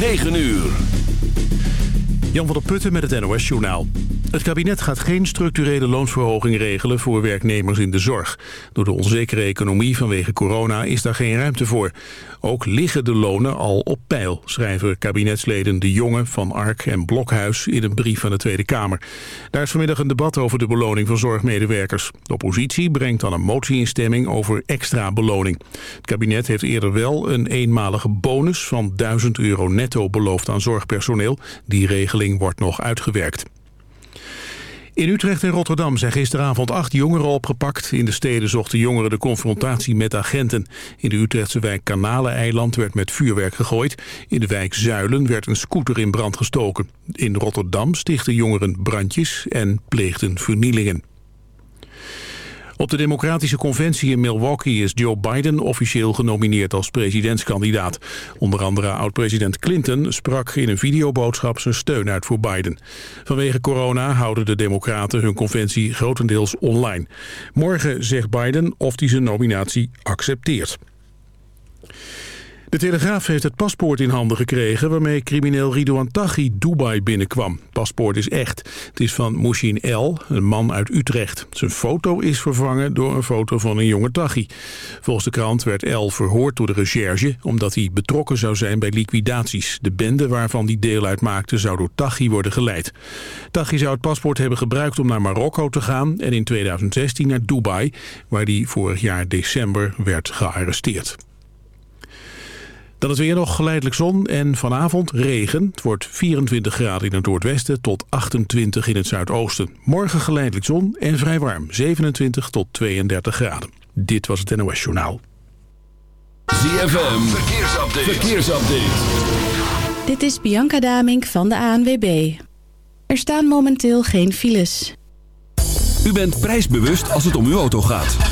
9 uur. Jan van der Putten met het NOS Journaal. Het kabinet gaat geen structurele loonsverhoging regelen voor werknemers in de zorg. Door de onzekere economie vanwege corona is daar geen ruimte voor. Ook liggen de lonen al op peil, schrijven kabinetsleden De Jonge van Ark en Blokhuis in een brief van de Tweede Kamer. Daar is vanmiddag een debat over de beloning van zorgmedewerkers. De oppositie brengt dan een motie in stemming over extra beloning. Het kabinet heeft eerder wel een eenmalige bonus van 1000 euro netto beloofd aan zorgpersoneel. Die regeling wordt nog uitgewerkt. In Utrecht en Rotterdam zijn gisteravond acht jongeren opgepakt. In de steden zochten jongeren de confrontatie met agenten. In de Utrechtse wijk Kanaleneiland werd met vuurwerk gegooid. In de wijk Zuilen werd een scooter in brand gestoken. In Rotterdam stichten jongeren brandjes en pleegden vernielingen. Op de Democratische Conventie in Milwaukee is Joe Biden officieel genomineerd als presidentskandidaat. Onder andere oud-president Clinton sprak in een videoboodschap zijn steun uit voor Biden. Vanwege corona houden de Democraten hun conventie grotendeels online. Morgen zegt Biden of hij zijn nominatie accepteert. De Telegraaf heeft het paspoort in handen gekregen... waarmee crimineel Ridouan Taghi Dubai binnenkwam. Paspoort is echt. Het is van Mouchin L, een man uit Utrecht. Zijn foto is vervangen door een foto van een jonge Taghi. Volgens de krant werd L verhoord door de recherche... omdat hij betrokken zou zijn bij liquidaties. De bende waarvan hij deel uitmaakte zou door Taghi worden geleid. Taghi zou het paspoort hebben gebruikt om naar Marokko te gaan... en in 2016 naar Dubai, waar hij vorig jaar december werd gearresteerd. Dan het weer nog geleidelijk zon en vanavond regen. Het wordt 24 graden in het noordwesten tot 28 in het zuidoosten. Morgen geleidelijk zon en vrij warm. 27 tot 32 graden. Dit was het NOS Journaal. ZFM, verkeersupdate. verkeersupdate. Dit is Bianca Damink van de ANWB. Er staan momenteel geen files. U bent prijsbewust als het om uw auto gaat.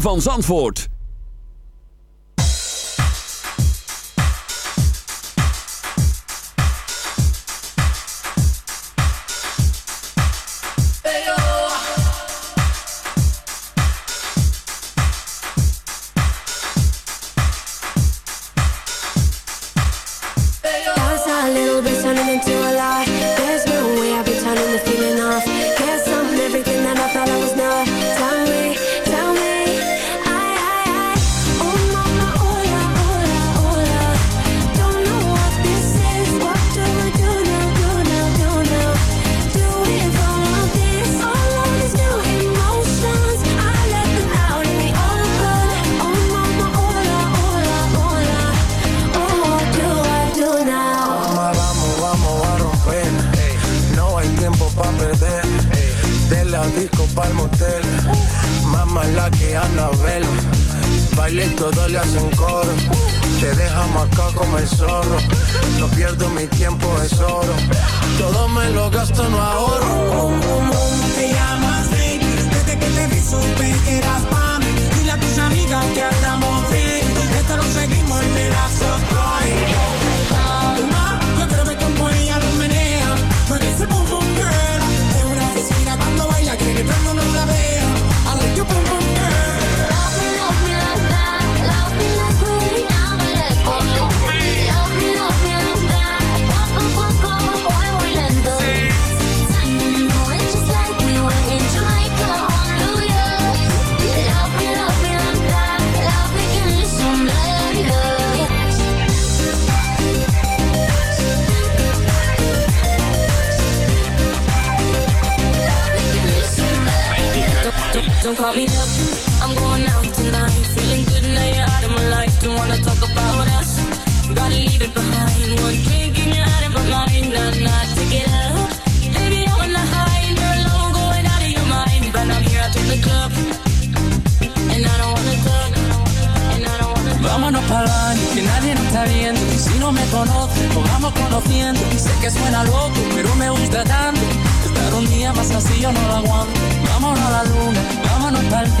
van Zandvoort.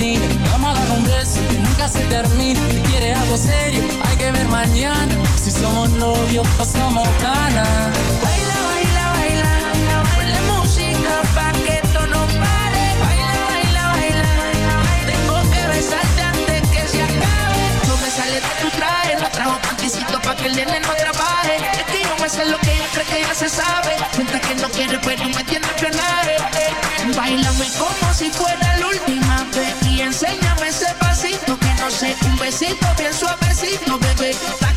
camina. Vamos a beso que nunca se termina. Si quieres algo serio, hay que ver mañana. Si somos novios o somos canas. Baila, baila, baila, baila, música pa' que esto no pare. Baila, baila, baila, tengo que besarte antes que se acabe. Tú me sales de tu traje, no trajo panticito pa' que el nene no trabaje. Es que yo me sé lo que ella cree que ya se sabe. Mientras que no quiere, pues pero me tiene a frenar. Bailame como si fuera la última vez y enséñame ese pasito que no sé, un besito bien suavecito, bebé.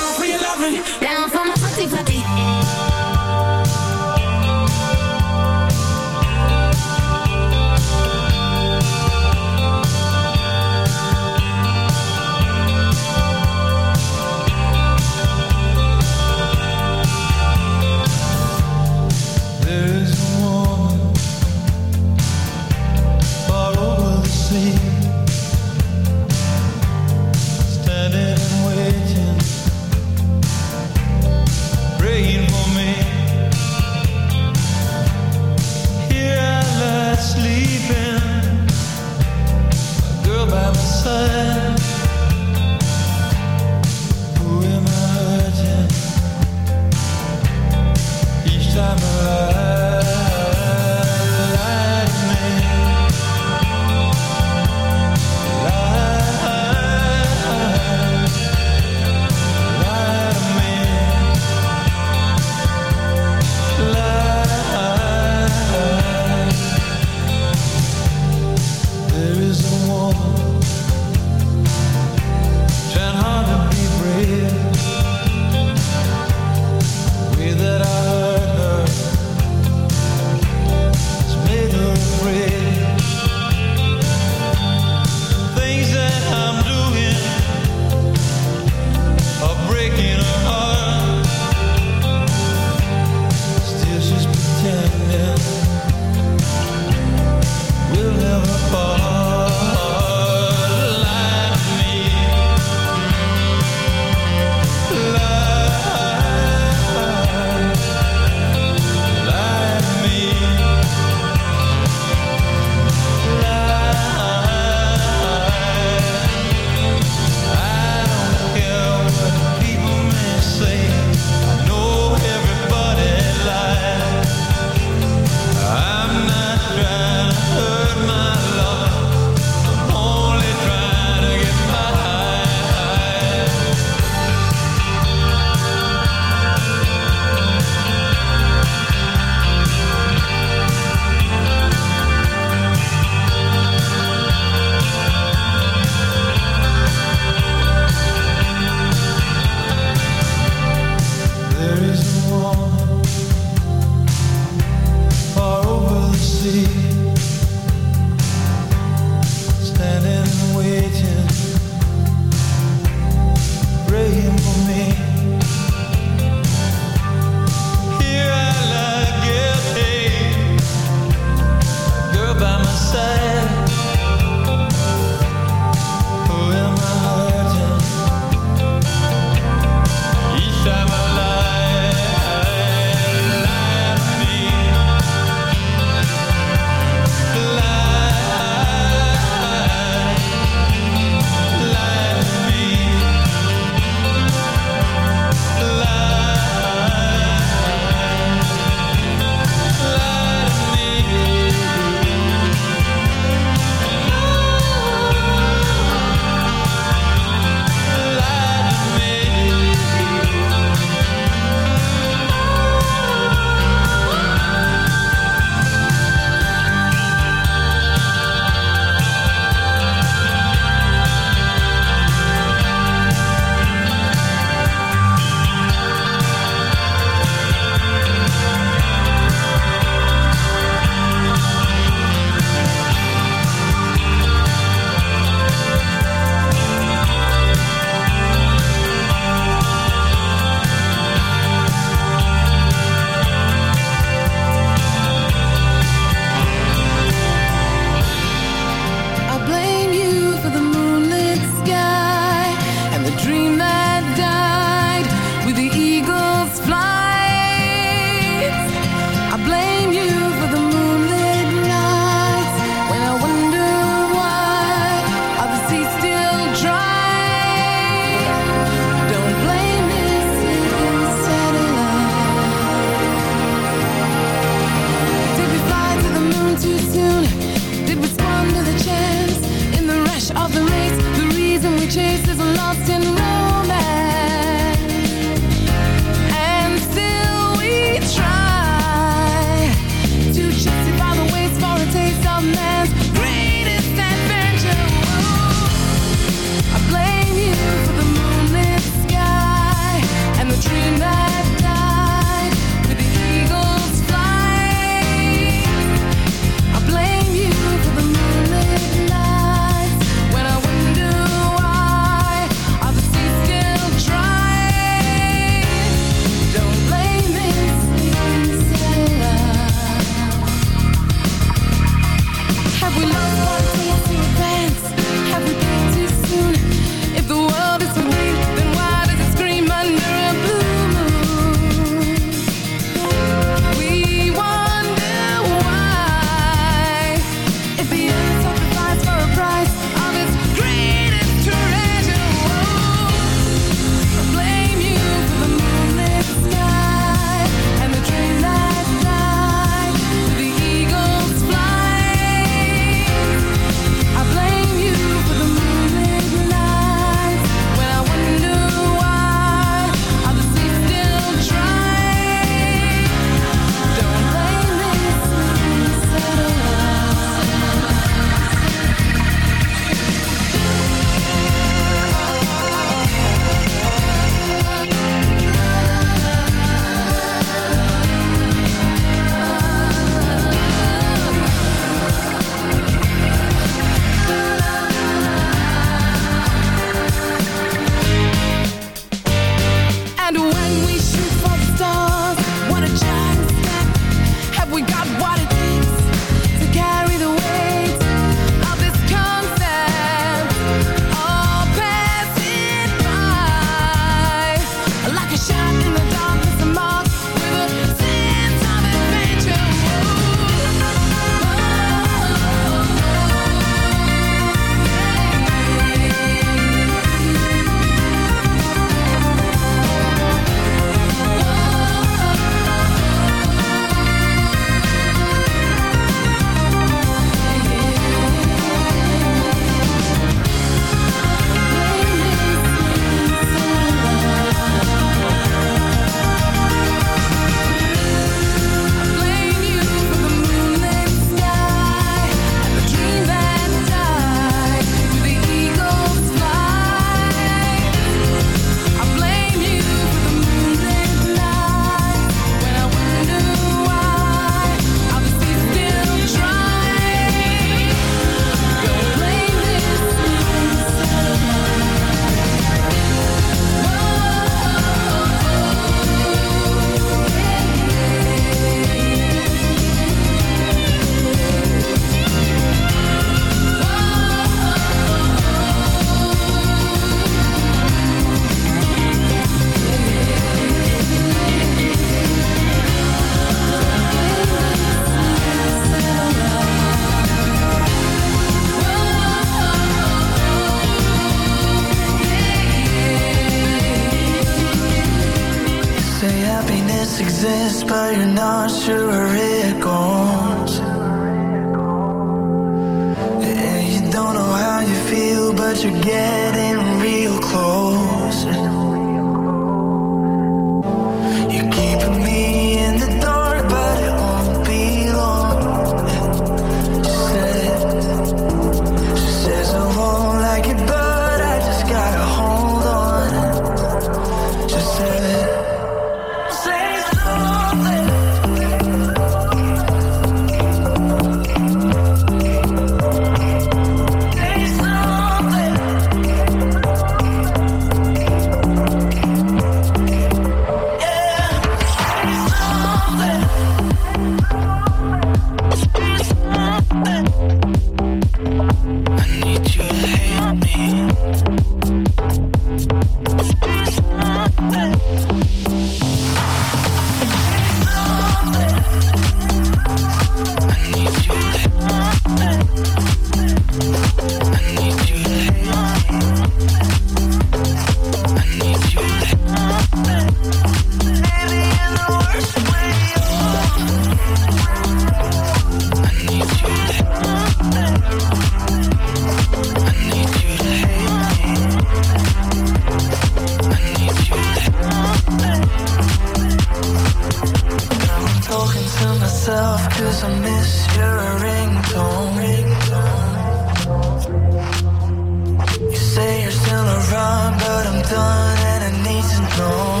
Done and I need to know.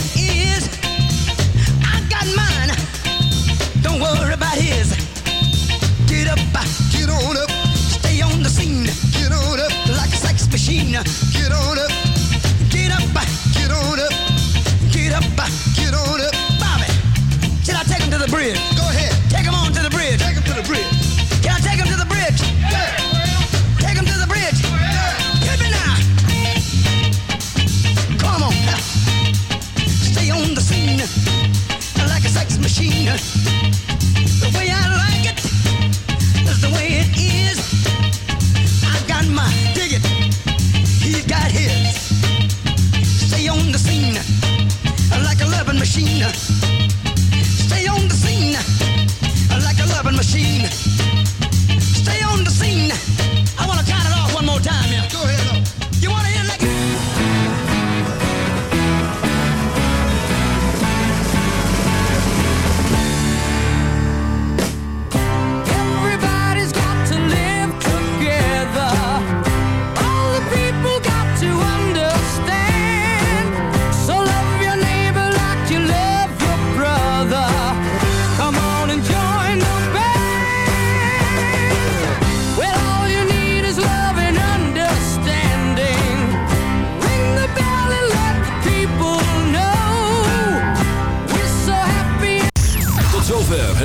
It is. I got mine. Don't worry about his. Get up, get on up, stay on the scene. Get on up like a sex machine. Get on up, get up, get on up, get up, get on up. Bobby, should I take him to the bridge? Machine. The way I like it is the way it is. I got my it. He's got his. Stay on the scene like a loving machine. Stay on the scene like a loving machine.